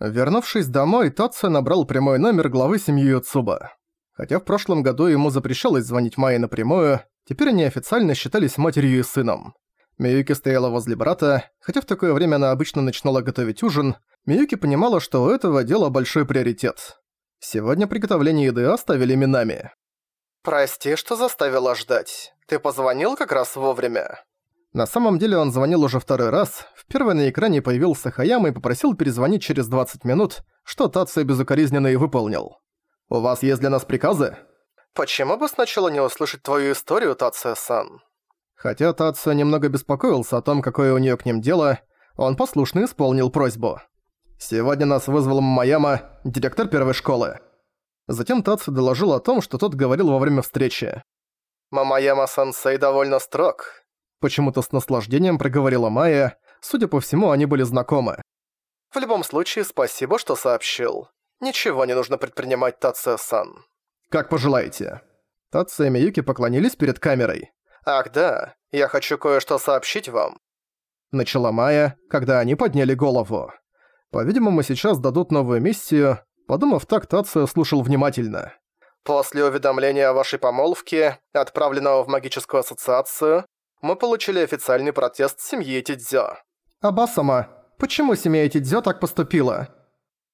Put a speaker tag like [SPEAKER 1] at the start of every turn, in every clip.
[SPEAKER 1] Вернувшись домой, Татсо набрал прямой номер главы семьи Юцуба. Хотя в прошлом году ему запрещалось звонить Майе напрямую, теперь они официально считались матерью и сыном. Миюки стояла возле брата, хотя в такое время она обычно начинала готовить ужин, Миюки понимала, что у этого дела большой приоритет. Сегодня приготовление еды оставили Минами. «Прости, что заставила ждать. Ты позвонил как раз вовремя?» На самом деле он звонил уже второй раз. В первый на экране появился Хаяма и попросил перезвонить через 20 минут, что Тация безукоризненно и выполнил. «У вас есть для нас приказы?» «Почему бы сначала не услышать твою историю, Тация-сан?» Хотя Тация немного беспокоился о том, какое у неё к ним дело, он послушно исполнил просьбу. «Сегодня нас вызвал Маяма, директор первой школы». Затем Тацу доложил о том, что тот говорил во время встречи. «Мамаяма-сенсей довольно строг. Почему-то с наслаждением проговорила Майя. Судя по всему, они были знакомы. «В любом случае, спасибо, что сообщил. Ничего не нужно предпринимать, Тация-сан». «Как пожелаете». Тация и Миюки поклонились перед камерой. «Ах да, я хочу кое-что сообщить вам». Начала Майя, когда они подняли голову. По-видимому, сейчас дадут новую миссию. Подумав так, Тация слушал внимательно. «После уведомления о вашей помолвке, отправленного в магическую ассоциацию, мы получили официальный протест семьи Тидзё. «Абасама, почему семья Тидзё так поступила?»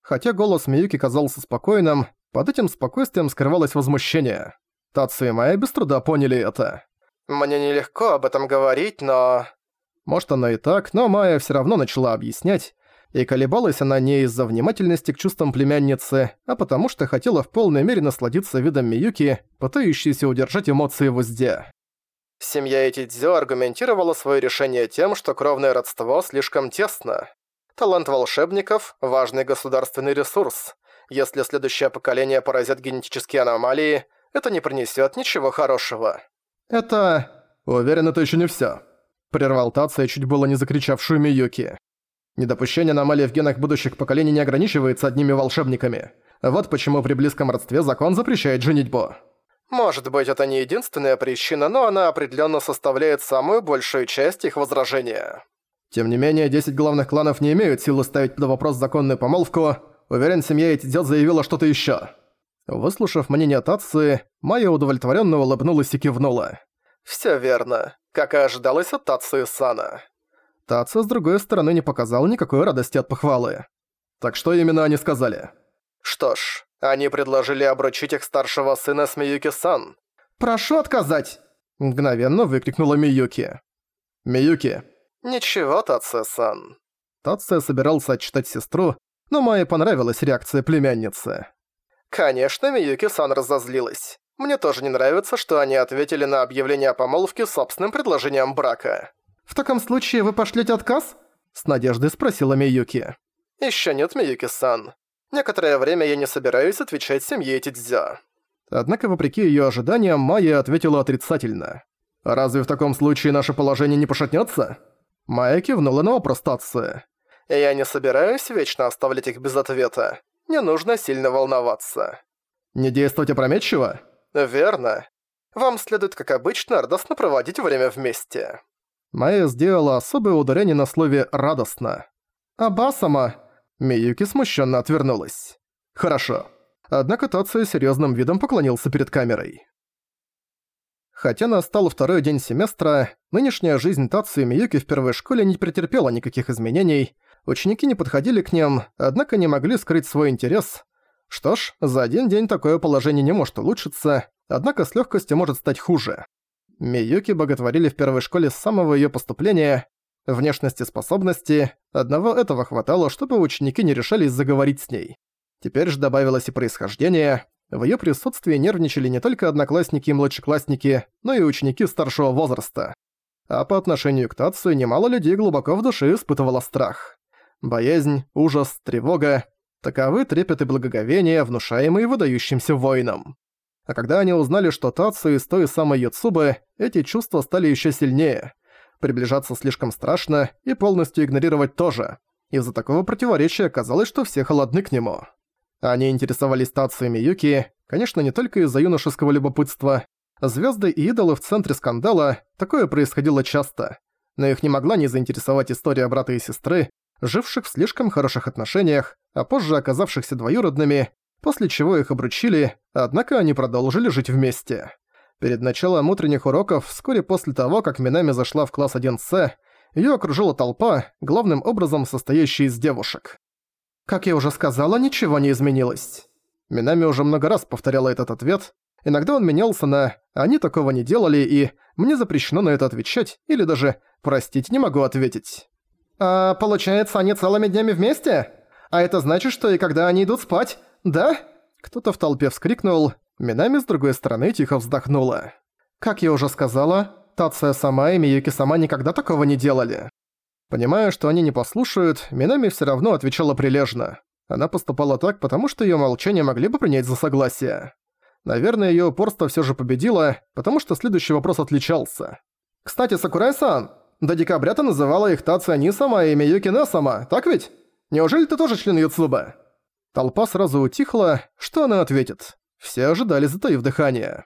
[SPEAKER 1] Хотя голос Миюки казался спокойным, под этим спокойствием скрывалось возмущение. Тацу и Майя без труда поняли это. «Мне нелегко об этом говорить, но...» Может, оно и так, но Майя всё равно начала объяснять, и колебалась она не из-за внимательности к чувствам племянницы, а потому что хотела в полной мере насладиться видом Миюки, пытающейся удержать эмоции в узде. Семья Этидзё аргументировала свое решение тем, что кровное родство слишком тесно. Талант волшебников – важный государственный ресурс. Если следующее поколение поразят генетические аномалии, это не принесет ничего хорошего. Это... Уверен, это еще не все. Прервал Тация, чуть было не закричавшую Миюки. Недопущение аномалий в генах будущих поколений не ограничивается одними волшебниками. Вот почему при близком родстве закон запрещает женитьбу. Может быть, это не единственная причина, но она определенно составляет самую большую часть их возражения. Тем не менее, 10 главных кланов не имеют силы ставить под вопрос законную помолвку. Уверен, семья Этидет заявила что-то еще. Выслушав мнение Татсы, Майя удовлетворенно улыбнулась и кивнула. Все верно, как и ожидалось от Татсы Сана. Татса, с другой стороны, не показал никакой радости от похвалы. Так что именно они сказали? Что ж, они предложили обручить их старшего сына с Миюки-сан. «Прошу отказать!» – мгновенно выкрикнула Миюки. «Миюки!» «Ничего, Татсе-сан». Татсе собирался отчитать сестру, но Майе понравилась реакция племянницы. «Конечно, Миюки-сан разозлилась. Мне тоже не нравится, что они ответили на объявление о помолвке собственным предложением брака». «В таком случае вы пошлете отказ?» – с надеждой спросила Миюки. «Ещё нет, Миюки-сан. Некоторое время я не собираюсь отвечать семье Тидзя». Однако, вопреки её ожиданиям, Майя ответила отрицательно. «Разве в таком случае наше положение не пошатнётся?» Майя кивнула на вопрос Татсы. «Я не собираюсь вечно оставлять их без ответа. Не нужно сильно волноваться». «Не действовать опрометчиво?» «Верно. Вам следует, как обычно, радостно проводить время вместе». Майя сделала особое ударение на слове «радостно». «Абасама», Миюки смущенно отвернулась. «Хорошо». Однако Тацию серьезным видом поклонился перед камерой. Хотя настал второй день семестра, нынешняя жизнь Тацию и Миюки в первой школе не претерпела никаких изменений, ученики не подходили к ним, однако не могли скрыть свой интерес. Что ж, за один день такое положение не может улучшиться, однако с легкостью может стать хуже. Миюки боготворили в первой школе с самого ее поступления, внешности способности, одного этого хватало, чтобы ученики не решались заговорить с ней. Теперь же добавилось и происхождение. В её присутствии нервничали не только одноклассники и младшеклассники, но и ученики старшего возраста. А по отношению к Тацу немало людей глубоко в душе испытывало страх. Боязнь, ужас, тревога – таковы трепет и благоговение, внушаемые выдающимся воинам. А когда они узнали, что Тацу из той самой Юцубы, эти чувства стали ещё сильнее – Приближаться слишком страшно и полностью игнорировать тоже. Из-за такого противоречия казалось, что все холодны к нему. Они интересовались стациями Юки, конечно, не только из-за юношеского любопытства. Звезды и идолы в центре скандала, такое происходило часто. Но их не могла не заинтересовать история брата и сестры, живших в слишком хороших отношениях, а позже оказавшихся двоюродными, после чего их обручили, однако они продолжили жить вместе. Перед началом утренних уроков, вскоре после того, как Минами зашла в класс 1С, её окружила толпа, главным образом состоящая из девушек. «Как я уже сказала, ничего не изменилось». Минами уже много раз повторяла этот ответ. Иногда он менялся на «они такого не делали» и «мне запрещено на это отвечать» или даже «простите, не могу ответить». «А получается, они целыми днями вместе? А это значит, что и когда они идут спать, да?» Кто-то в толпе вскрикнул, Минами с другой стороны тихо вздохнула. «Как я уже сказала, Тация сама и Миюки сама никогда такого не делали». Понимая, что они не послушают, Минами всё равно отвечала прилежно. Она поступала так, потому что её молчание могли бы принять за согласие. Наверное, её упорство всё же победило, потому что следующий вопрос отличался. «Кстати, Сакурай-сан, до декабря ты называла их Тация Нисама и Миюки Несама, так ведь? Неужели ты тоже член Юцуба?» Толпа сразу утихла, что она ответит. Все ожидали, затаив дыхание.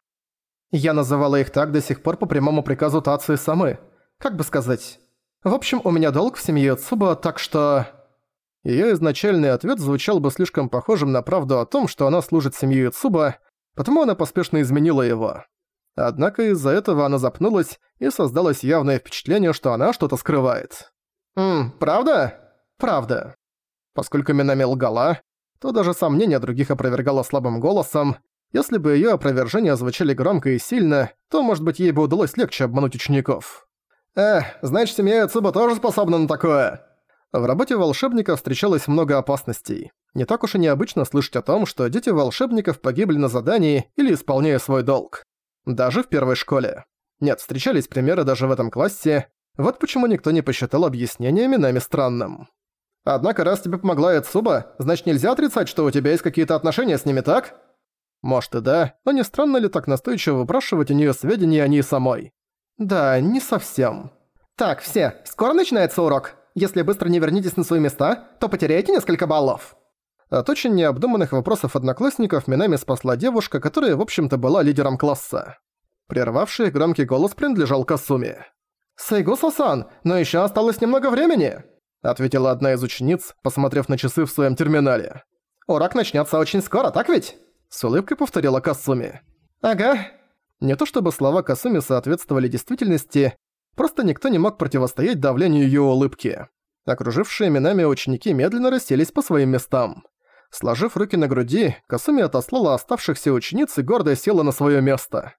[SPEAKER 1] Я называла их так до сих пор по прямому приказу Тации Самы. Как бы сказать... В общем, у меня долг в семье Цуба, так что... Её изначальный ответ звучал бы слишком похожим на правду о том, что она служит семье Цуба, потому она поспешно изменила его. Однако из-за этого она запнулась, и создалось явное впечатление, что она что-то скрывает. «Ммм, правда?» «Правда». Поскольку Минами лгала, то даже сомнения других опровергала слабым голосом. Если бы её опровержения звучали громко и сильно, то, может быть, ей бы удалось легче обмануть учеников. «Эх, значит, семья Цуба тоже способна на такое!» В работе волшебника встречалось много опасностей. Не так уж и необычно слышать о том, что дети волшебников погибли на задании или исполняя свой долг. Даже в первой школе. Нет, встречались примеры даже в этом классе. Вот почему никто не посчитал объяснение нами странным. Однако раз тебе помогла Эцуба, значит нельзя отрицать, что у тебя есть какие-то отношения с ними, так? Может и да, но не странно ли так настойчиво выпрашивать у неё сведения о ней самой? Да, не совсем. Так, все, скоро начинается урок. Если быстро не вернитесь на свои места, то потеряете несколько баллов. От очень необдуманных вопросов одноклассников Минами спасла девушка, которая, в общем-то, была лидером класса. Прервавший громкий голос принадлежал Касуми. «Сайгусо-сан, но ещё осталось немного времени!» Ответила одна из учениц, посмотрев на часы в своём терминале. «Урок начнётся очень скоро, так ведь?» С улыбкой повторила Касуми. «Ага, не то чтобы слова Касуми соответствовали действительности, просто никто не мог противостоять давлению её улыбки. Окружившие именами ученики медленно расселись по своим местам. Сложив руки на груди, Касуми отослала оставшихся учениц и гордо села на своё место.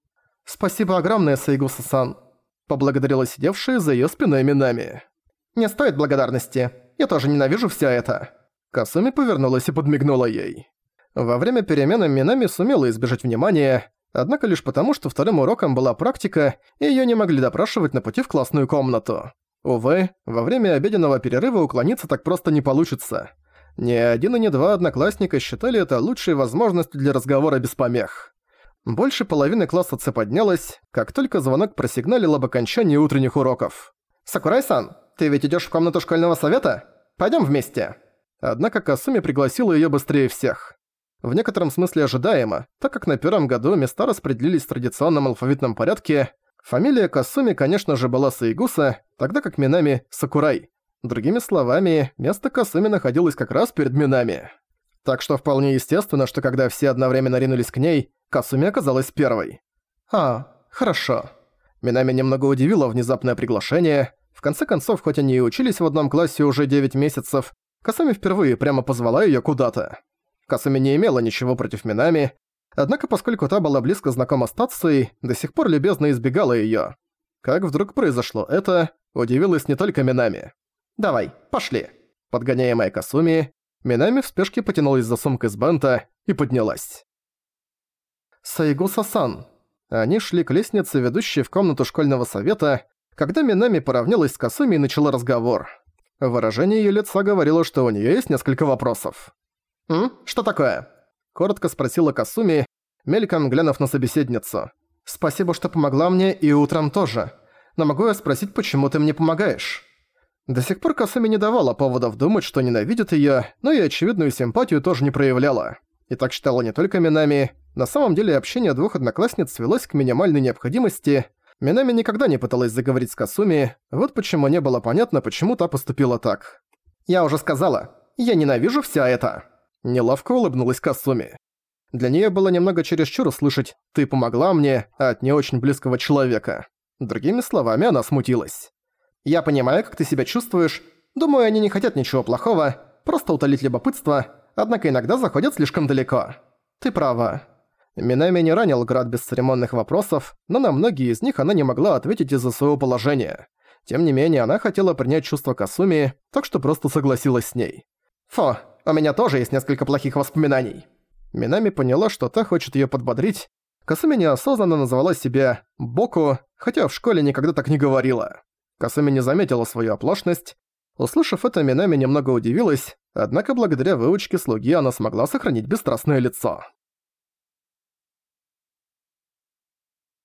[SPEAKER 1] «Спасибо огромное, Сайгуса-сан», — поблагодарила сидевшая за её спиной Минами. «Не стоит благодарности. Я тоже ненавижу всё это». Касуми повернулась и подмигнула ей. Во время перемены Минами сумела избежать внимания, Однако лишь потому, что вторым уроком была практика, и её не могли допрашивать на пути в классную комнату. Увы, во время обеденного перерыва уклониться так просто не получится. Ни один и ни два одноклассника считали это лучшей возможностью для разговора без помех. Больше половины класса Ц поднялась, как только звонок просигналил об окончании утренних уроков. «Сакурай-сан, ты ведь идёшь в комнату школьного совета? Пойдём вместе!» Однако Касуми пригласила её быстрее всех. В некотором смысле ожидаемо, так как на первом году места распределились в традиционном алфавитном порядке. Фамилия Касуми, конечно же, была Саигуса, тогда как Минами – Сакурай. Другими словами, место Касуми находилось как раз перед Минами. Так что вполне естественно, что когда все одновременно ринулись к ней, Касуми оказалась первой. «А, хорошо». Минами немного удивило внезапное приглашение. В конце концов, хоть они и учились в одном классе уже 9 месяцев, Касуми впервые прямо позвала её куда-то. Касуми не имела ничего против Минами, однако поскольку та была близко знакома с Тацией, до сих пор любезно избегала её. Как вдруг произошло это, удивилась не только Минами. «Давай, пошли!» Подгоняемая Касуми, Минами в спешке потянулась за сумкой с бента и поднялась. Сайгуса-сан. Они шли к лестнице, ведущей в комнату школьного совета, когда Минами поравнялась с Касуми и начала разговор. Выражение её лица говорило, что у неё есть несколько вопросов. «М? Что такое?» – коротко спросила Касуми, мельком глянув на собеседницу. «Спасибо, что помогла мне и утром тоже. Но могу я спросить, почему ты мне помогаешь?» До сих пор Касуми не давала поводов думать, что ненавидит её, но и очевидную симпатию тоже не проявляла. И так считала не только Минами. На самом деле общение двух одноклассниц свелось к минимальной необходимости. Минами никогда не пыталась заговорить с Касуми, вот почему не было понятно, почему та поступила так. «Я уже сказала, Я ненавижу вся это!» Неловко улыбнулась Касуми. Для нее было немного чересчур услышать «ты помогла мне» от не очень близкого человека. Другими словами, она смутилась. «Я понимаю, как ты себя чувствуешь. Думаю, они не хотят ничего плохого, просто утолить любопытство, однако иногда заходят слишком далеко. Ты права». Минами не ранил град бесцеремонных вопросов, но на многие из них она не могла ответить из-за своего положения. Тем не менее, она хотела принять чувство Касуми, так что просто согласилась с ней. «Фу, у меня тоже есть несколько плохих воспоминаний». Минами поняла, что та хочет её подбодрить. Касуми неосознанно назвала себя «Боку», хотя в школе никогда так не говорила. Касуми не заметила свою оплошность. Услышав это, Минами немного удивилась, однако благодаря выучке слуги она смогла сохранить бесстрастное лицо.